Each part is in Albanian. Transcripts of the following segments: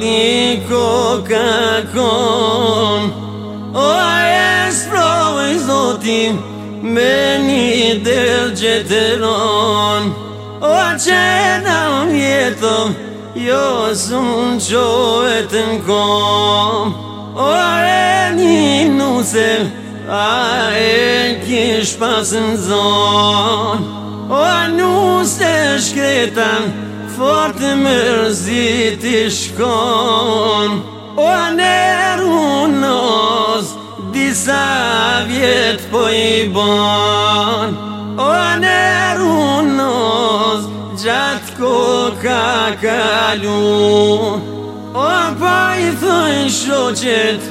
një koka kon O e sprove i zotin Me një del që të ron O a që e da unë jetëm Jo së më qohet në kom O e një nuse A e kish pasën zon O a nuse shkretan fort mërzit i shkon O nerunos disa vjet po i bon O nerunos gjatë ko ka kalu O pa i thënë shoqet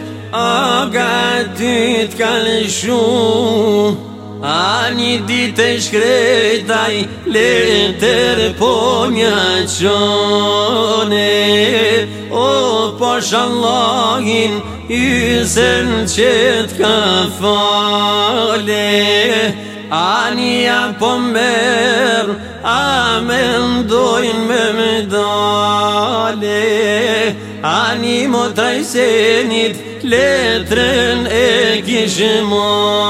O gatit kalë shumë A një dit e shkretaj, letër po repo një qone O pash po Allahin, i që t'ka fale A një apo mërë, a me ndojnë me më dale A një motaj senit, letrën e kishë mërë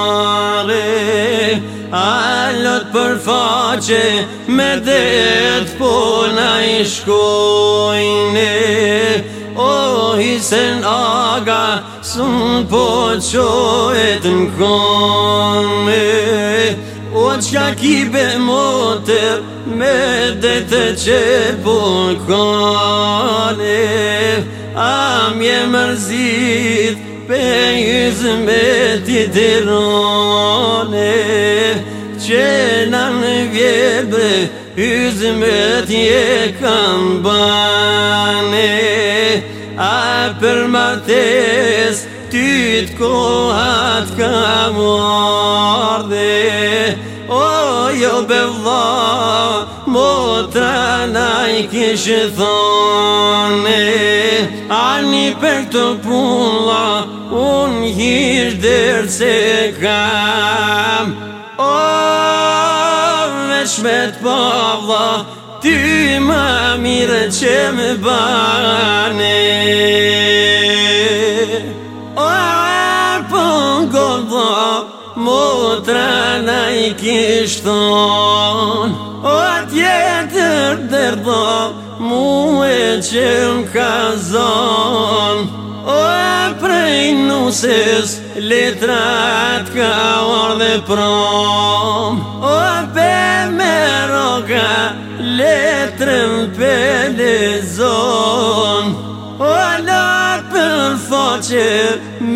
A për faqe me det po na i shkojnë O hisen aga se naga së më po qojt në kone O oh, qka ki be motër me det që qe po kone A mje mërzit për jëzë me ti të rëmë qena në vjebë, Yzmet je kanë bane, A për martes, ty të kohat ka mërde, O jo bevla, motra na i kishë thane, Ani për të pulla, unë hishë dërë se kanë, shmet pa vla Ty më mire që më bane O e er po ngo Motra Mo të rana i kishton O tjetër dërdo Mu e që më ka zon O e er prej nusës Letrat ka orë dhe prom ka letrën pëlezon O lakë për foqë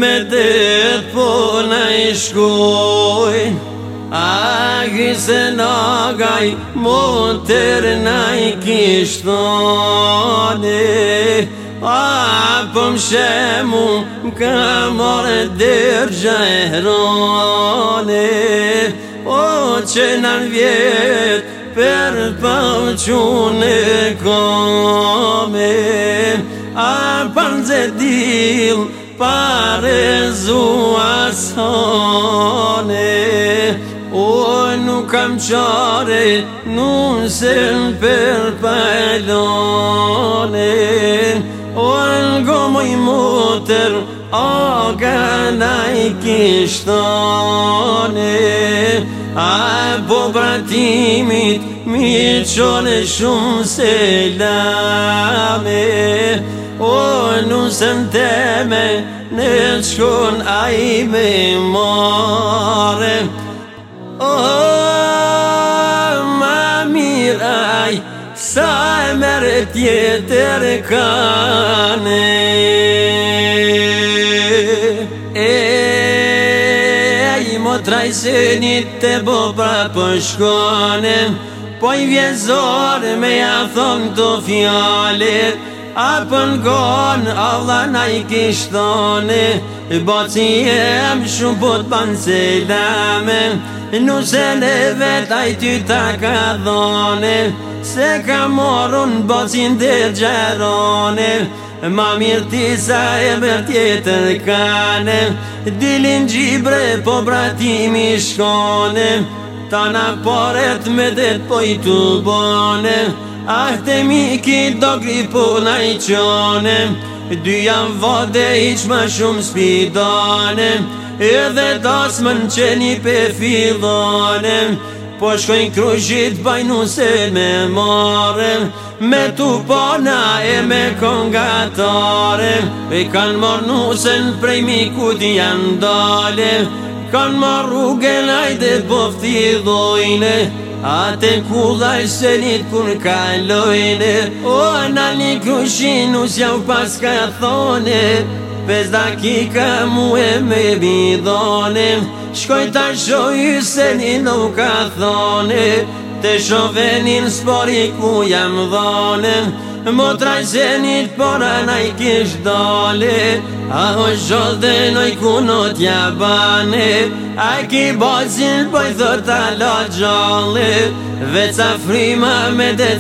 me dhe po në i shkoj A gjithë e nagaj mu tërë rëna i kishtoni A për më shemu më ka morë dërgja e rëni O që në vjetë për pavqun e komen A përnëzë dil parë zua sone O nuk kam qare nusën për pajdone O në o gana i kishtone O në gomoj i kishtone A e po pratimit Mi qone shumë se lame O nusëm teme Në qkon a i me more O ma miraj Sa e mërë tjetër kanë Po një të bo pra për shkonem Po i vjezor me ja thonë të fjallit A për ngon, Allah na i kishtoni Bo jem shumë put për se sejtame Në se në vet a i ty ta ka dhoni Se ka morun bocin dhe ndirë Ma mirë ti sa e mërë tjetër kane Dilin gjibre po bratim i shkone Ta na me det po i të bone Ahte mi ki do gripu na i qone Dy jam vode i që më shumë spidone Edhe tas më në qeni pe fidhone Po shkojnë kruqit bajnu me marrën Me tu pana e me kongatare E kanë marrë nusen prej mikut janë dale Kanë marrë rrugën ajde pofti dojnë Ate të kudaj se kur kalojnë O në një kruqinu s'jau pas ka thone Pes da ki ka mu e me bidhone Shkoj ta shoj se një nuk ka thone Te shovenin një në spori ku jam dhone Mo zhenit por anaj kish dole A o zhoz dhe noj kuno tja bane A ki bozin poj thër ta lo gjolle Veca frima me dhe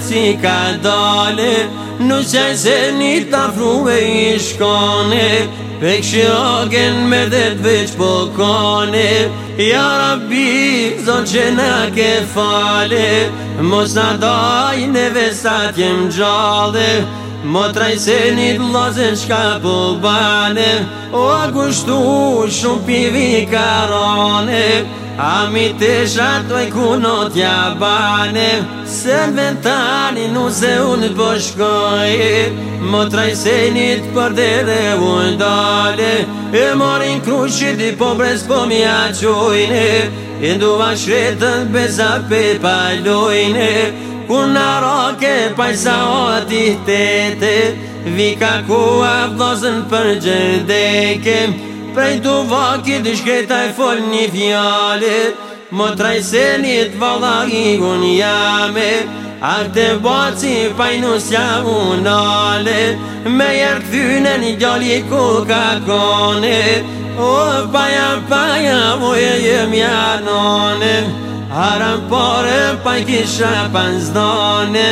ka dole Nusja zhenit ta frue i shkone Pek shi ogen me dhe dveç po kone Ja rabi zon që na ke ke fale Mos në daj në vesat jem gjallë Më traj se një të shka po bane O gushtu shumë pivi karone A mi të shatoj ku n'o t'ja bane Se në vend tani në se unë të po Më traj se për dere unë dale E morin kruqit i pobres brez po mi E ndu a shretën beza pe palojnë Kuna roke pajsa o ati tete Vika ku a vdozën për gjëndekem Prej të vakit shketa e fol një fjale Më traj se një të vala i unë jame A të si pajnu sja Me jërë këthyne një gjalli ku ka kone O paja paja u e jëm janone Haram pare paj kisha panzdone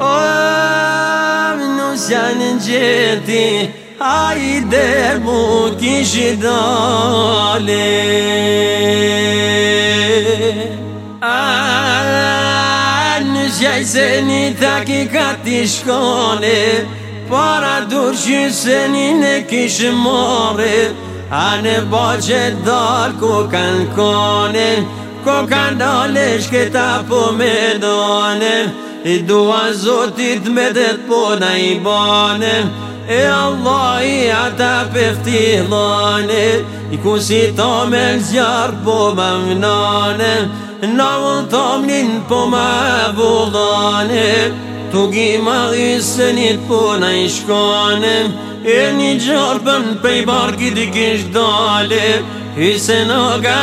O nusja në gjeti Hajde mu kish dale Në gjaj se një tak i ka ti shkone Para dur që se një ne kish more A në bëgje dalë ku kanë kone Ko kanë e shketa po me done I dua zotit me dhe t'po da i bane E Allah i ata përti lane I ku si ta me zjarë po më mënane Na unë ta mnin po më vullane Tugi më gjësënit po në i shkane E një gjarëpën pëj barki të kishtë dale Hysë në ka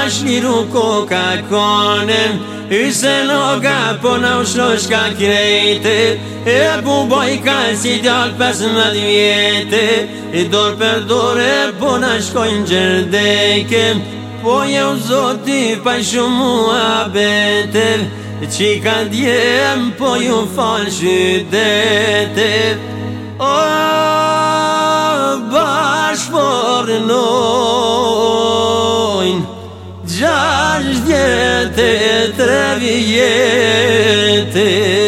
ko ka kane një i se noga po na u shnosh ka kirejte, e buboj ka si t'alpes në dvijete, i dor për dore po na shkojnë gjerdekëm, po jëmë zoti pa shumua bete, që i ka djemë po jëmë falë shytete. O, bashkë por nëmë, e